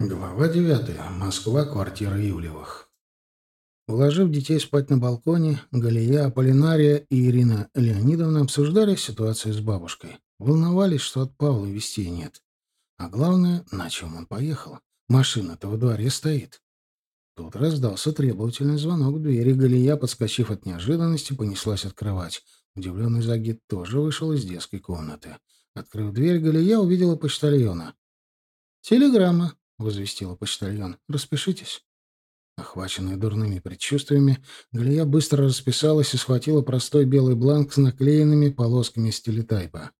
Глава девятая. Москва. Квартира Юлевых. Уложив детей спать на балконе, Галия, Аполлинария и Ирина Леонидовна обсуждали ситуацию с бабушкой. Волновались, что от Павла вестей нет. А главное, на чем он поехал. Машина-то во дворе стоит. Тут раздался требовательный звонок в двери. Галия, подскочив от неожиданности, понеслась открывать. Удивленный Загид тоже вышел из детской комнаты. Открыв дверь, Галия увидела почтальона. «Телеграмма», — возвестила почтальон. «Распишитесь». Охваченная дурными предчувствиями, Галия быстро расписалась и схватила простой белый бланк с наклеенными полосками стилетайпа.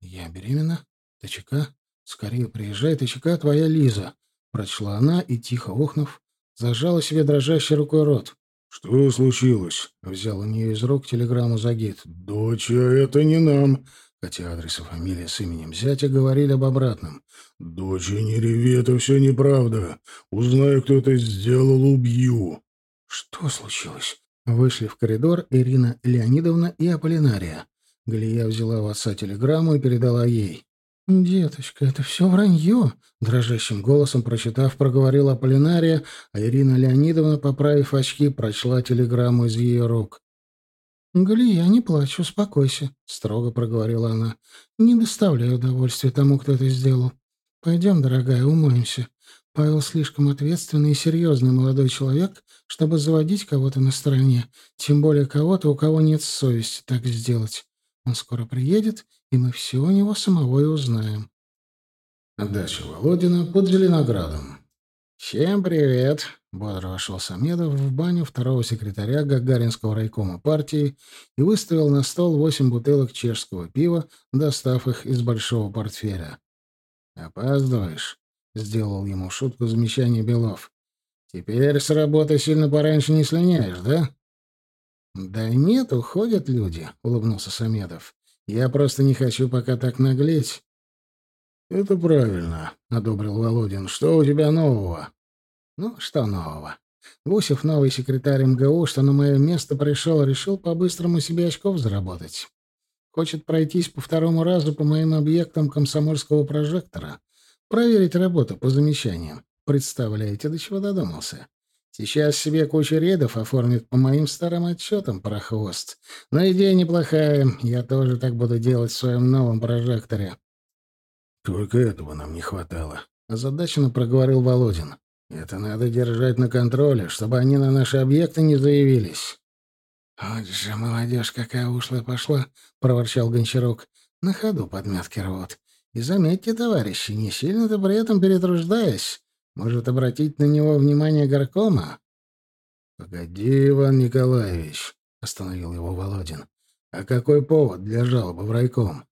«Я беременна? ТЧК? Скорее приезжай, ТЧК, твоя Лиза!» Прочла она и, тихо охнув, зажала себе дрожащей рукой рот. «Что случилось?» — взял у нее из рук телеграмму Загид. «Доча, это не нам хотя адрес и фамилия с именем зятя говорили об обратном. «Дочь, не реви, это все неправда. Узнаю, кто это сделал, убью». «Что случилось?» Вышли в коридор Ирина Леонидовна и Аполлинария. Галия взяла у отца телеграмму и передала ей. «Деточка, это все вранье!» — дрожащим голосом прочитав, проговорила Аполлинария, а Ирина Леонидовна, поправив очки, прочла телеграмму из ее рук. «Галия, не плачь, успокойся», — строго проговорила она. «Не доставляй удовольствия тому, кто это сделал. Пойдем, дорогая, умоемся. Павел слишком ответственный и серьезный молодой человек, чтобы заводить кого-то на стороне, тем более кого-то, у кого нет совести так сделать. Он скоро приедет, и мы все у него самого и узнаем». Дача Володина под Зеленоградом. «Всем привет!» — бодро вошел Самедов в баню второго секретаря Гагаринского райкома партии и выставил на стол восемь бутылок чешского пива, достав их из большого портфеля. «Опаздываешь?» — сделал ему шутку замечание Белов. «Теперь с работы сильно пораньше не слиняешь, да?» «Да нет, уходят люди», — улыбнулся Самедов. «Я просто не хочу пока так наглеть. «Это правильно», — одобрил Володин. «Что у тебя нового?» «Ну, что нового? Гусев, новый секретарь МГУ, что на мое место пришел, решил по-быстрому себе очков заработать. Хочет пройтись по второму разу по моим объектам комсомольского прожектора, проверить работу по замечаниям. Представляете, до чего додумался? Сейчас себе кучу рейдов оформит по моим старым отчетам, прохвост. Но идея неплохая, я тоже так буду делать в своем новом прожекторе. «Только этого нам не хватало», — озадаченно проговорил Володин. «Это надо держать на контроле, чтобы они на наши объекты не заявились». «Вот же молодежь какая ушлая пошла», — проворчал Гончарок. «На ходу подметки рвут. И заметьте, товарищи, не сильно-то при этом перетруждаясь. Может обратить на него внимание горкома?» «Погоди, Иван Николаевич», — остановил его Володин. «А какой повод для жалобы в райком?»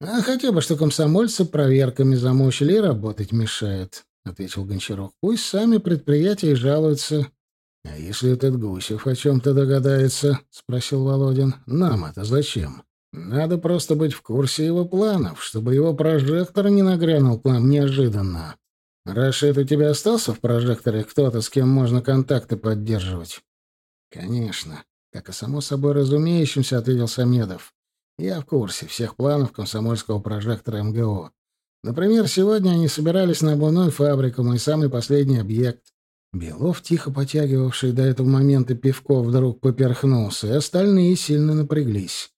«А хотя бы, что комсомольцы проверками замучили и работать мешают», — ответил Гончаров. «Пусть сами предприятия жалуются». «А если этот Гусев о чем-то догадается?» — спросил Володин. «Нам это зачем? Надо просто быть в курсе его планов, чтобы его прожектор не нагрянул к нам неожиданно. Рашид, у тебя остался в прожекторе кто-то, с кем можно контакты поддерживать?» «Конечно», — как и само собой разумеющимся, ответил Самедов. Я в курсе всех планов комсомольского прожектора МГО. Например, сегодня они собирались на обувную фабрику, мой самый последний объект. Белов, тихо потягивавший до этого момента пивко, вдруг поперхнулся, и остальные сильно напряглись.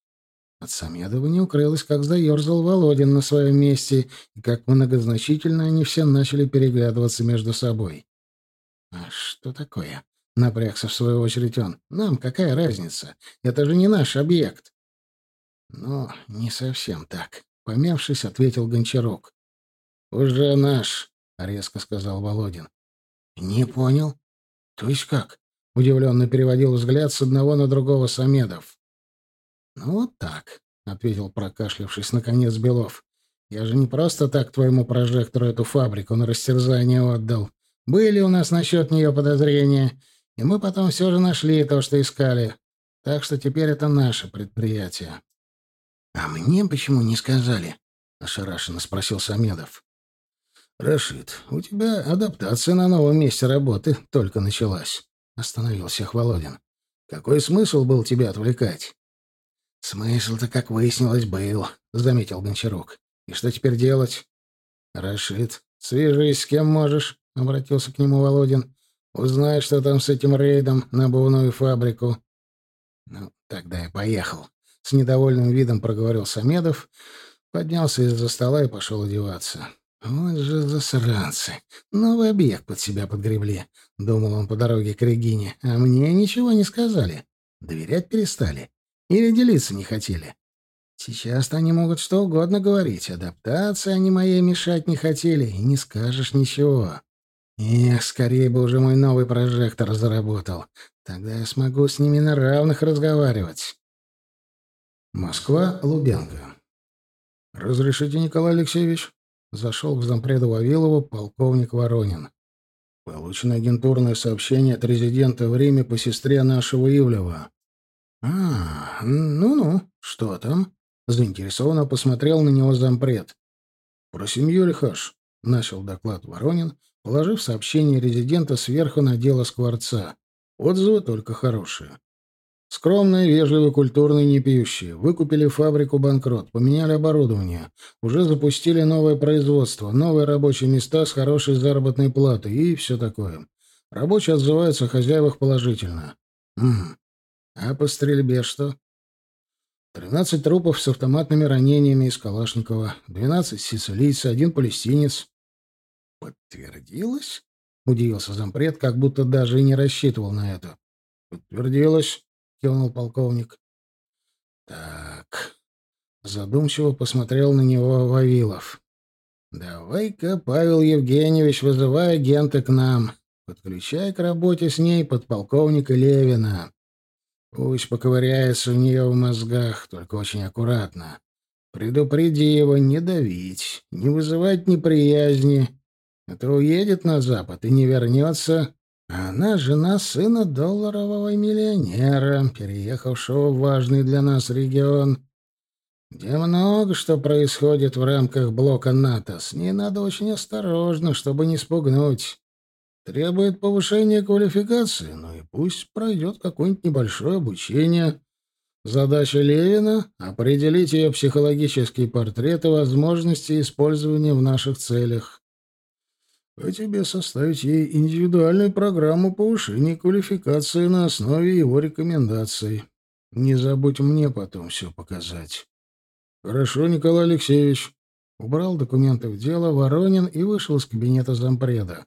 От Самедова не укрылось, как заерзал Володин на своем месте, и как многозначительно они все начали переглядываться между собой. «А что такое?» — напрягся в свою очередь он. «Нам какая разница? Это же не наш объект». «Ну, не совсем так», — помявшись, ответил Гончарок. «Уже наш», — резко сказал Володин. «Не понял. То есть как?» — удивленно переводил взгляд с одного на другого Самедов. «Ну, вот так», — ответил, прокашлявшись, наконец Белов. «Я же не просто так твоему прожектору эту фабрику на растерзание отдал. Были у нас насчет нее подозрения, и мы потом все же нашли то, что искали. Так что теперь это наше предприятие». «А мне почему не сказали?» — ошарашенно спросил Самедов. «Рашид, у тебя адаптация на новом месте работы только началась», — остановил всех Володин. «Какой смысл был тебя отвлекать?» «Смысл-то, как выяснилось, был», — заметил Гончарук. «И что теперь делать?» «Рашид, Свяжись с кем можешь, — обратился к нему Володин. Узнай, что там с этим рейдом на обувную фабрику. Ну, тогда я поехал. С недовольным видом проговорил Самедов, поднялся из-за стола и пошел одеваться. Вот же засранцы. Новый объект под себя подгребли. Думал он по дороге к Регине. А мне ничего не сказали. Доверять перестали. Или делиться не хотели. Сейчас-то они могут что угодно говорить. Адаптации они моей мешать не хотели. И не скажешь ничего. Эх, скорее бы уже мой новый прожектор заработал. Тогда я смогу с ними на равных разговаривать. Москва, Лубянка. «Разрешите, Николай Алексеевич?» Зашел к зампреду Вавилову полковник Воронин. Получено агентурное сообщение от резидента в Риме по сестре нашего Ивлева. «А, ну-ну, что там?» Заинтересованно посмотрел на него зампред. «Про семью Лихаш», — начал доклад Воронин, положив сообщение резидента сверху на дело Скворца. Отзывы только хорошие. Скромные, вежливые, культурные, не пьющие. Выкупили фабрику банкрот, поменяли оборудование. Уже запустили новое производство, новые рабочие места с хорошей заработной платой и все такое. Рабочие отзываются о хозяевах положительно. Угу. А по стрельбе что? Тринадцать трупов с автоматными ранениями из Калашникова, двенадцать сицилийцев, один палестинец. Подтвердилось? Удивился зампред, как будто даже и не рассчитывал на это. Подтвердилось. — кивнул полковник. «Так...» — задумчиво посмотрел на него Вавилов. «Давай-ка, Павел Евгеньевич, вызывай агента к нам. Подключай к работе с ней подполковника Левина. Пусть поковыряется у нее в мозгах, только очень аккуратно. Предупреди его не давить, не вызывать неприязни, а то уедет на запад и не вернется, она жена сына долларового миллионера, переехавшего в важный для нас регион, где много что происходит в рамках блока НАТО. С ней надо очень осторожно, чтобы не спугнуть. Требует повышения квалификации, ну и пусть пройдет какое-нибудь небольшое обучение. Задача Левина — определить ее психологический портрет и возможности использования в наших целях а тебе составить ей индивидуальную программу повышения квалификации на основе его рекомендаций. Не забудь мне потом все показать. Хорошо, Николай Алексеевич. Убрал документы в дело Воронин и вышел из кабинета зампреда.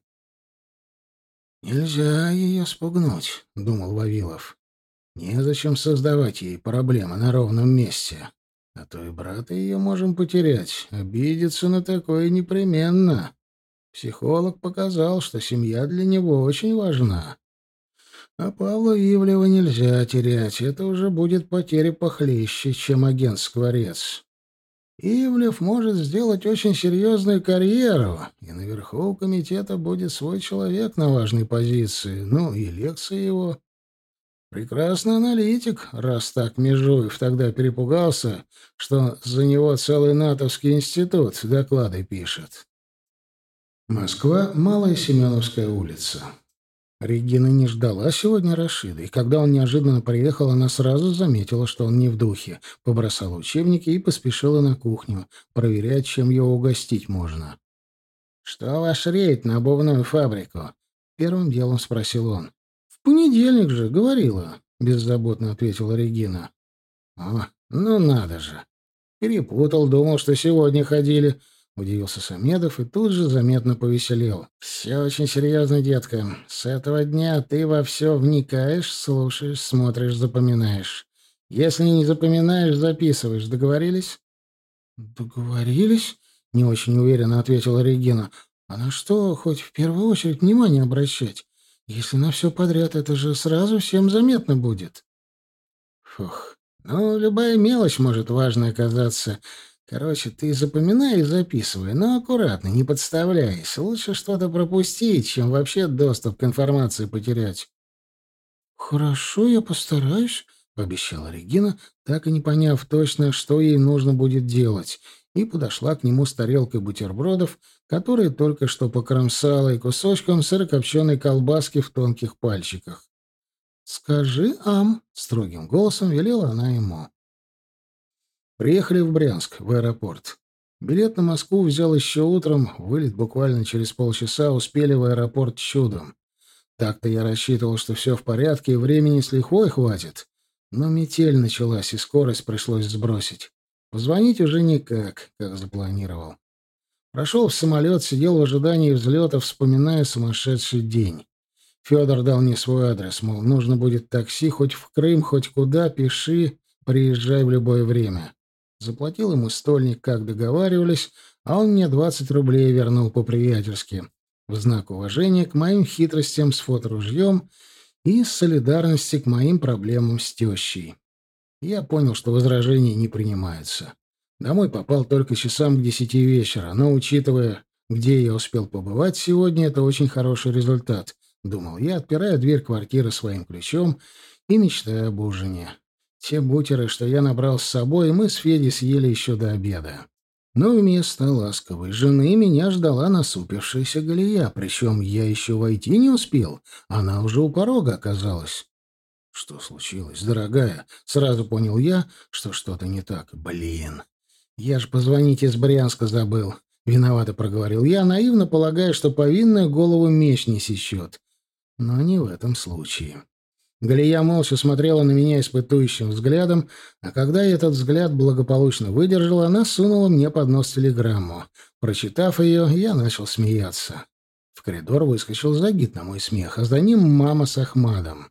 «Нельзя ее спугнуть», — думал Вавилов. «Незачем создавать ей проблемы на ровном месте. А то и брата ее можем потерять. Обидеться на такое непременно». Психолог показал, что семья для него очень важна. А Павла Ивлева нельзя терять, это уже будет потеря похлеще, чем агент Скворец. Ивлев может сделать очень серьезную карьеру, и наверху у комитета будет свой человек на важной позиции, ну и лекции его. Прекрасный аналитик, раз так Межуев тогда перепугался, что за него целый натовский институт доклады пишет. Москва, Малая Семеновская улица. Регина не ждала сегодня Рашида, и когда он неожиданно приехал, она сразу заметила, что он не в духе, побросала учебники и поспешила на кухню, проверять, чем его угостить можно. «Что ваш рейд на обувную фабрику?» — первым делом спросил он. «В понедельник же, говорила», — беззаботно ответила Регина. «О, ну надо же! Перепутал, думал, что сегодня ходили», — удивился Самедов и тут же заметно повеселел. «Все очень серьезно, детка. С этого дня ты во все вникаешь, слушаешь, смотришь, запоминаешь. Если не запоминаешь, записываешь. Договорились?» «Договорились?» — не очень уверенно ответила Регина. «А на что хоть в первую очередь внимание обращать? Если на все подряд, это же сразу всем заметно будет». «Фух, ну, любая мелочь может важной оказаться». Короче, ты запоминай и записывай, но аккуратно, не подставляйся. Лучше что-то пропустить, чем вообще доступ к информации потерять. Хорошо, я постараюсь, пообещала Регина, так и не поняв точно, что ей нужно будет делать, и подошла к нему с тарелкой бутербродов, которые только что покромсала, и кусочком сырокопченой колбаски в тонких пальчиках. «Скажи, Ам», — строгим голосом велела она ему. Приехали в Брянск, в аэропорт. Билет на Москву взял еще утром, вылет буквально через полчаса, успели в аэропорт чудом. Так-то я рассчитывал, что все в порядке и времени с лихвой хватит. Но метель началась, и скорость пришлось сбросить. Позвонить уже никак, как запланировал. Прошел в самолет, сидел в ожидании взлета, вспоминая сумасшедший день. Федор дал мне свой адрес, мол, нужно будет такси хоть в Крым, хоть куда, пиши, приезжай в любое время. Заплатил ему стольник, как договаривались, а он мне 20 рублей вернул по-приятельски, в знак уважения к моим хитростям с фоторужьем и солидарности к моим проблемам с тещей. Я понял, что возражения не принимаются. Домой попал только часам к десяти вечера, но, учитывая, где я успел побывать сегодня, это очень хороший результат, — думал я, отпирая дверь квартиры своим ключом и мечтая об ужине. Те бутеры, что я набрал с собой, мы с Федей съели еще до обеда. Но вместо ласковой жены меня ждала насупившаяся Галия, причем я еще войти не успел, она уже у порога оказалась. «Что случилось, дорогая?» Сразу понял я, что что-то не так. «Блин, «Я ж позвонить из Брянска забыл», — виновато проговорил я, наивно полагая, что повинную голову меч не сечет. Но не в этом случае. Галия молча смотрела на меня испытующим взглядом, а когда я этот взгляд благополучно выдержал, она сунула мне под нос телеграмму. Прочитав ее, я начал смеяться. В коридор выскочил Загид на мой смех, а за ним мама с Ахмадом.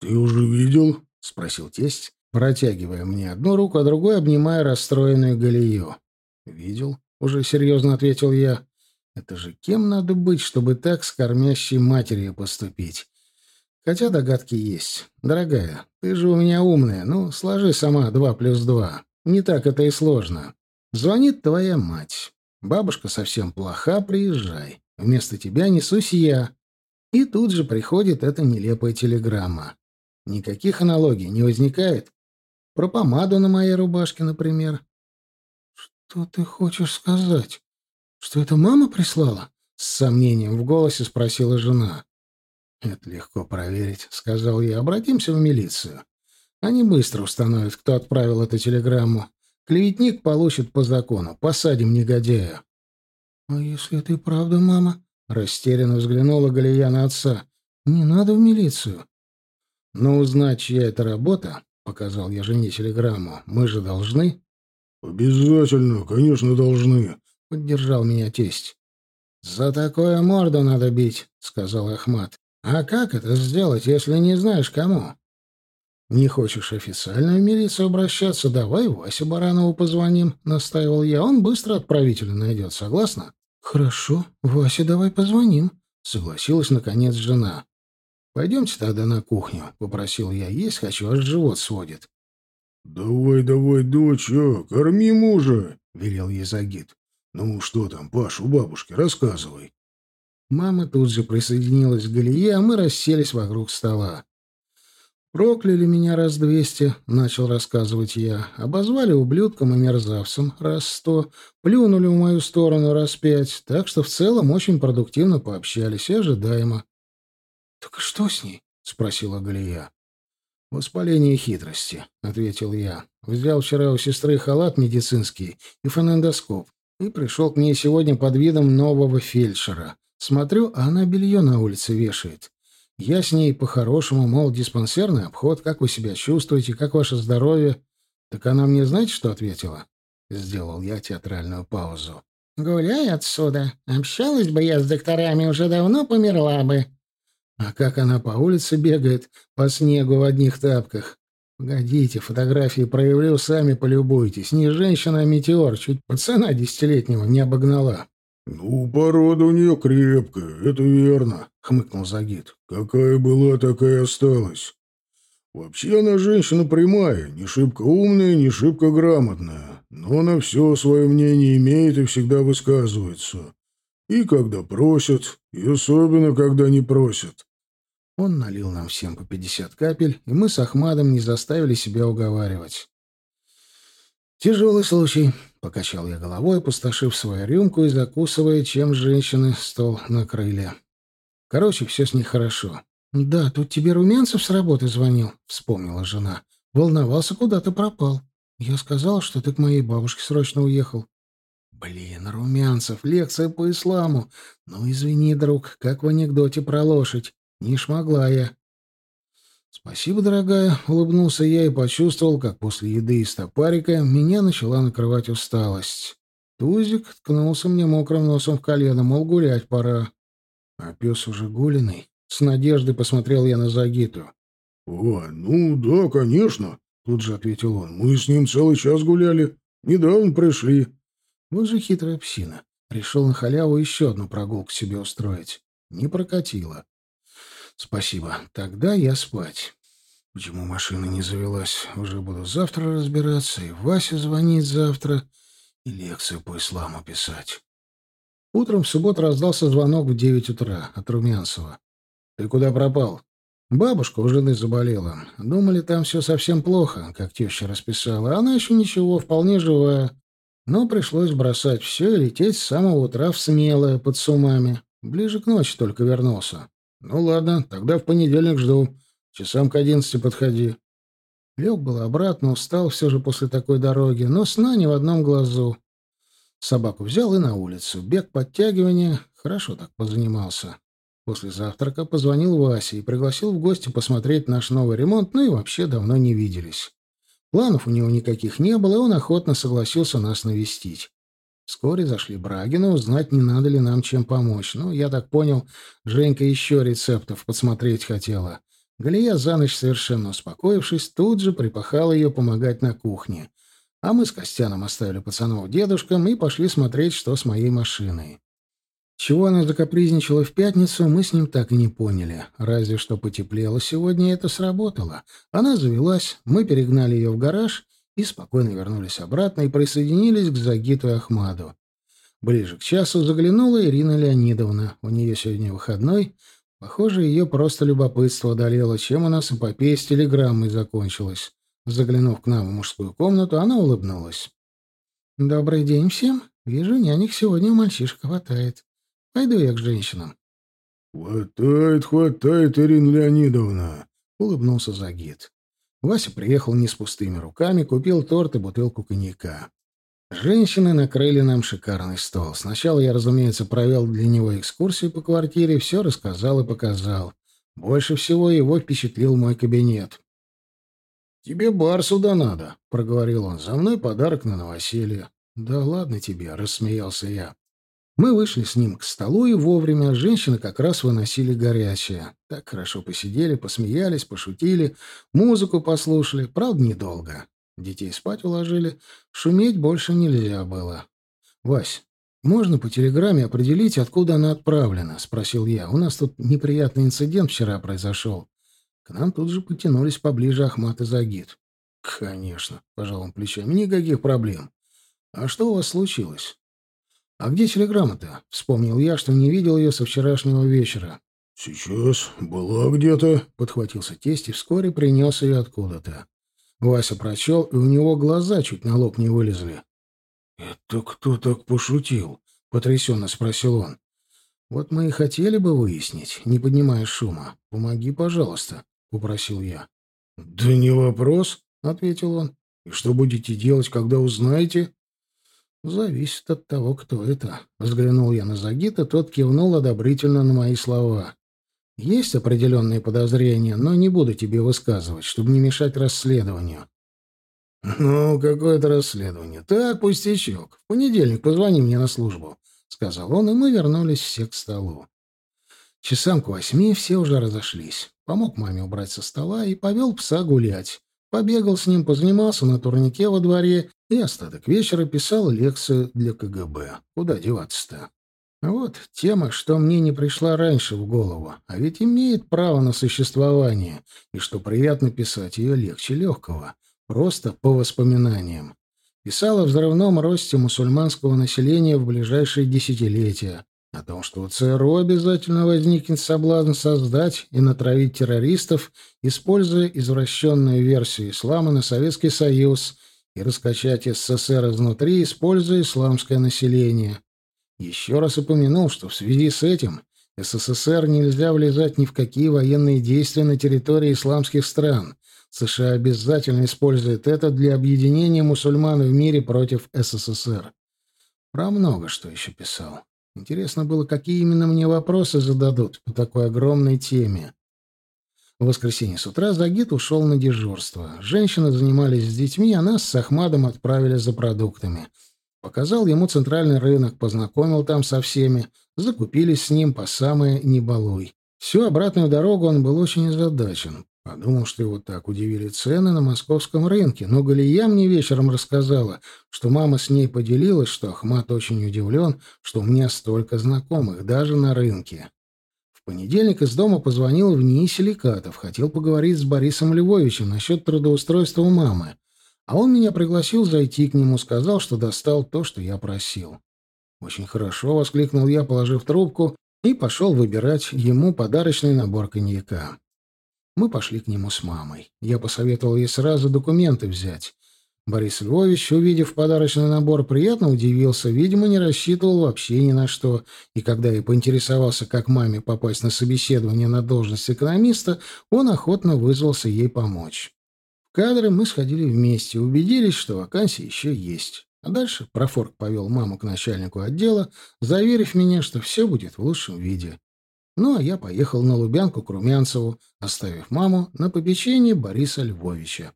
«Ты уже видел?» — спросил тесть, протягивая мне одну руку, а другой обнимая расстроенную Галию. «Видел?» — уже серьезно ответил я. «Это же кем надо быть, чтобы так с кормящей матерью поступить?» Хотя догадки есть. Дорогая, ты же у меня умная. Ну, сложи сама два плюс два. Не так это и сложно. Звонит твоя мать. Бабушка совсем плоха, приезжай. Вместо тебя несусь я. И тут же приходит эта нелепая телеграмма. Никаких аналогий не возникает? Про помаду на моей рубашке, например. «Что ты хочешь сказать? Что это мама прислала?» С сомнением в голосе спросила жена. «Это легко проверить», — сказал я. «Обратимся в милицию. Они быстро установят, кто отправил эту телеграмму. Клеветник получит по закону. Посадим негодяя». «А если это и правда мама?» — растерянно взглянула Галия на отца. «Не надо в милицию». «Но узнать, чья это работа, — показал я жене телеграмму. «Мы же должны?» «Обязательно, конечно, должны», — поддержал меня тесть. «За такое морду надо бить», — сказал Ахмат. «А как это сделать, если не знаешь кому?» «Не хочешь официально в милицию обращаться? Давай Васю Баранову позвоним», — настаивал я. «Он быстро отправителя найдет, согласна?» «Хорошо, Васе давай позвоним», — согласилась, наконец, жена. «Пойдемте тогда на кухню», — попросил я. «Есть хочу, аж живот сводит». «Давай, давай, дочь, а, корми мужа», — велел ей. «Ну что там, Паш, у бабушки, рассказывай». Мама тут же присоединилась к Галие, а мы расселись вокруг стола. «Прокляли меня раз двести», — начал рассказывать я. «Обозвали ублюдком и мерзавцем раз сто, плюнули в мою сторону раз пять, так что в целом очень продуктивно пообщались и ожидаемо. «Так что с ней?» — спросила Галия. «Воспаление хитрости», — ответил я. «Взял вчера у сестры халат медицинский и фонендоскоп и пришел к ней сегодня под видом нового фельдшера. Смотрю, а она белье на улице вешает. Я с ней по-хорошему, мол, диспансерный обход, как вы себя чувствуете, как ваше здоровье. Так она мне знаете, что ответила?» Сделал я театральную паузу. «Гуляй отсюда. Общалась бы я с докторами, уже давно померла бы», а как она по улице бегает, по снегу в одних тапках. Погодите, фотографии проявлю, сами полюбуйтесь. Не женщина, а метеор. Чуть пацана десятилетнего не обогнала. — Ну, порода у нее крепкая, это верно, — хмыкнул Загид. — Какая была, такая осталась. Вообще она женщина прямая, не шибко умная, не шибко грамотная, но на все свое мнение имеет и всегда высказывается. И когда просят, и особенно, когда не просят. Он налил нам всем по пятьдесят капель, и мы с Ахмадом не заставили себя уговаривать. «Тяжелый случай», — покачал я головой, опустошив свою рюмку и закусывая, чем женщины стол накрыли. «Короче, все с ней хорошо». «Да, тут тебе Румянцев с работы звонил», — вспомнила жена. «Волновался, куда ты пропал. Я сказал, что ты к моей бабушке срочно уехал». Блин, Румянцев, лекция по исламу. Ну, извини, друг, как в анекдоте про лошадь. Не шмогла я. «Спасибо, дорогая», — улыбнулся я и почувствовал, как после еды и стопарика меня начала накрывать усталость. Тузик ткнулся мне мокрым носом в колено, мол, гулять пора. А пес уже гуленый. С надеждой посмотрел я на Загиту. «О, ну да, конечно», — тут же ответил он. «Мы с ним целый час гуляли. Недавно пришли». Вот же хитрая псина. Решил на халяву еще одну прогулку себе устроить. Не прокатило. Спасибо. Тогда я спать. Почему машина не завелась? Уже буду завтра разбираться, и Вася звонит завтра, и лекцию по исламу писать. Утром в субботу раздался звонок в девять утра от Румянцева. «Ты куда пропал?» Бабушка у жены заболела. Думали, там все совсем плохо, как теща расписала. Она еще ничего, вполне живая. Но пришлось бросать все и лететь с самого утра в смелое, под сумами. Ближе к ночи только вернулся. Ну ладно, тогда в понедельник жду. Часам к одиннадцати подходи. Лег было обратно, устал все же после такой дороги, но сна ни в одном глазу. Собаку взял и на улицу. Бег, подтягивание. Хорошо так позанимался. После завтрака позвонил Васе и пригласил в гости посмотреть наш новый ремонт, ну и вообще давно не виделись. Планов у него никаких не было, и он охотно согласился нас навестить. Вскоре зашли Брагина, узнать, не надо ли нам чем помочь. Ну, я так понял, Женька еще рецептов подсмотреть хотела. Галия за ночь, совершенно успокоившись, тут же припахала ее помогать на кухне. А мы с Костяном оставили пацанов дедушкам и пошли смотреть, что с моей машиной. Чего она закапризничала в пятницу, мы с ним так и не поняли. Разве что потеплело сегодня, это сработало. Она завелась, мы перегнали ее в гараж и спокойно вернулись обратно и присоединились к Загиту и Ахмаду. Ближе к часу заглянула Ирина Леонидовна. У нее сегодня выходной. Похоже, ее просто любопытство одолело, чем у нас эпопея с телеграммой закончилась. Заглянув к нам в мужскую комнату, она улыбнулась. «Добрый день всем. Вижу, нянек сегодня у мальчишек хватает. Пойду я к женщинам». «Хватает, хватает, Ирина Леонидовна», — улыбнулся Загид. Вася приехал не с пустыми руками, купил торт и бутылку коньяка. Женщины накрыли нам шикарный стол. Сначала я, разумеется, провел для него экскурсию по квартире, все рассказал и показал. Больше всего его впечатлил мой кабинет. «Тебе бар сюда надо», — проговорил он. «За мной подарок на новоселье». «Да ладно тебе», — рассмеялся я. Мы вышли с ним к столу, и вовремя женщины как раз выносили горячее. Так хорошо посидели, посмеялись, пошутили, музыку послушали, правда, недолго. Детей спать уложили, шуметь больше нельзя было. «Вась, можно по телеграмме определить, откуда она отправлена?» — спросил я. «У нас тут неприятный инцидент вчера произошел». К нам тут же потянулись поближе Ахмат и Загид. «Конечно», — пожал он плечами, — «никаких проблем. А что у вас случилось?» «А где телеграмма-то?» — вспомнил я, что не видел ее со вчерашнего вечера. «Сейчас была где-то», — подхватился тесть и вскоре принес ее откуда-то. Вася прочел, и у него глаза чуть на лоб не вылезли. «Это кто так пошутил?» — потрясенно спросил он. «Вот мы и хотели бы выяснить, не поднимая шума. Помоги, пожалуйста», — попросил я. «Да не вопрос», — ответил он. «И что будете делать, когда узнаете?» «Зависит от того, кто это». Взглянул я на Загита, тот кивнул одобрительно на мои слова. «Есть определенные подозрения, но не буду тебе высказывать, чтобы не мешать расследованию». «Ну, какое-то расследование. Так, пустячок. В понедельник позвони мне на службу», — сказал он, и мы вернулись все к столу. Часам к восьми все уже разошлись. Помог маме убрать со стола и повел пса гулять. Побегал с ним, позанимался на турнике во дворе и остаток вечера писал лекцию для КГБ. Куда деваться-то? Вот тема, что мне не пришла раньше в голову, а ведь имеет право на существование, и что приятно писать ее легче легкого, просто по воспоминаниям. Писал о взрывном росте мусульманского населения в ближайшие десятилетия, о том, что у ЦРУ обязательно возникнет соблазн создать и натравить террористов, используя извращенную версию ислама на Советский Союз и раскачать СССР изнутри, используя исламское население. Еще раз упомянул, что в связи с этим СССР нельзя влезать ни в какие военные действия на территории исламских стран. США обязательно используют это для объединения мусульман в мире против СССР. Про много что еще писал. Интересно было, какие именно мне вопросы зададут по такой огромной теме. В воскресенье с утра Загид ушел на дежурство. Женщины занимались с детьми, а нас с Ахмадом отправили за продуктами. Показал ему центральный рынок, познакомил там со всеми, закупились с ним по самое «не балуй». Всю обратную дорогу он был очень озадачен. Подумал, что его так удивили цены на московском рынке, но Галия мне вечером рассказала, что мама с ней поделилась, что Ахмат очень удивлен, что у меня столько знакомых, даже на рынке. В понедельник из дома позвонил в НИИ Силикатов, хотел поговорить с Борисом Львовичем насчет трудоустройства у мамы. А он меня пригласил зайти к нему, сказал, что достал то, что я просил. «Очень хорошо», — воскликнул я, положив трубку, и пошел выбирать ему подарочный набор коньяка. Мы пошли к нему с мамой. Я посоветовал ей сразу документы взять. Борис Львович, увидев подарочный набор, приятно удивился, видимо, не рассчитывал вообще ни на что, и когда я поинтересовался, как маме попасть на собеседование на должность экономиста, он охотно вызвался ей помочь. В кадры мы сходили вместе, убедились, что вакансия еще есть. А дальше профорг повел маму к начальнику отдела, заверив меня, что все будет в лучшем виде. Ну, а я поехал на Лубянку к Румянцеву, оставив маму на попечении Бориса Львовича.